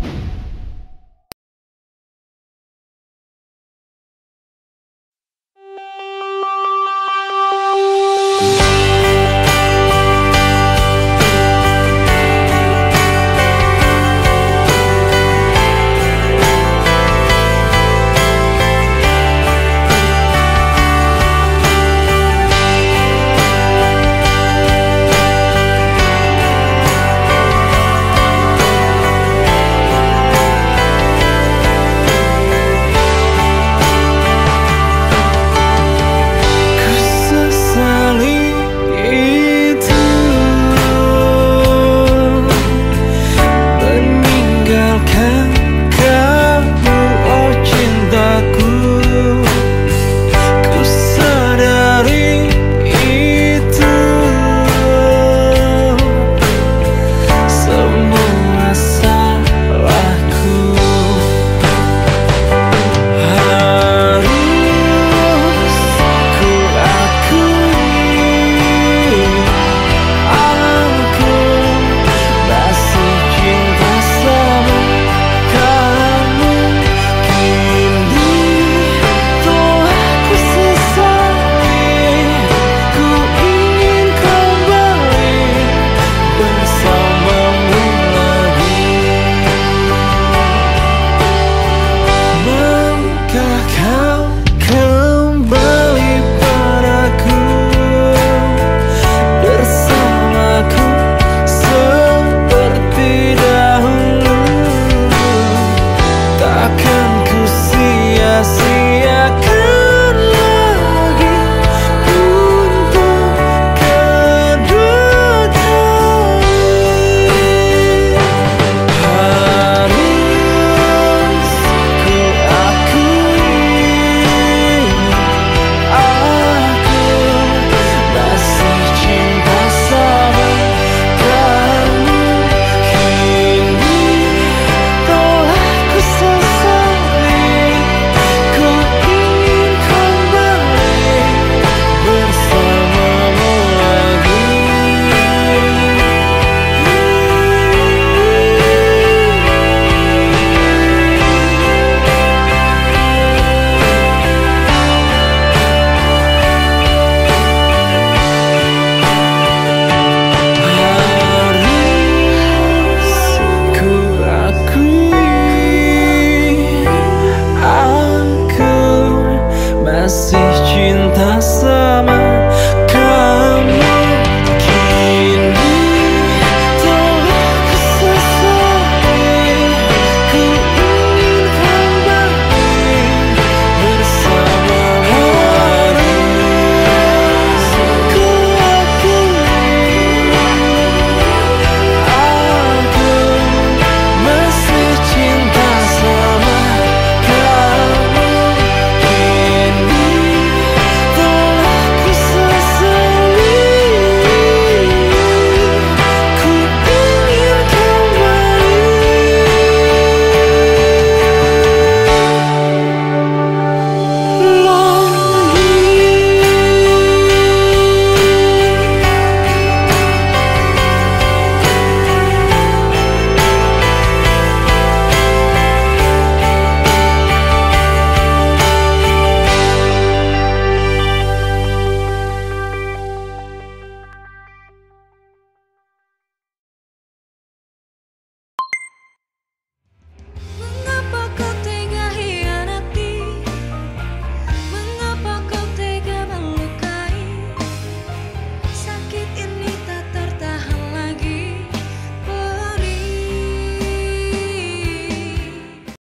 you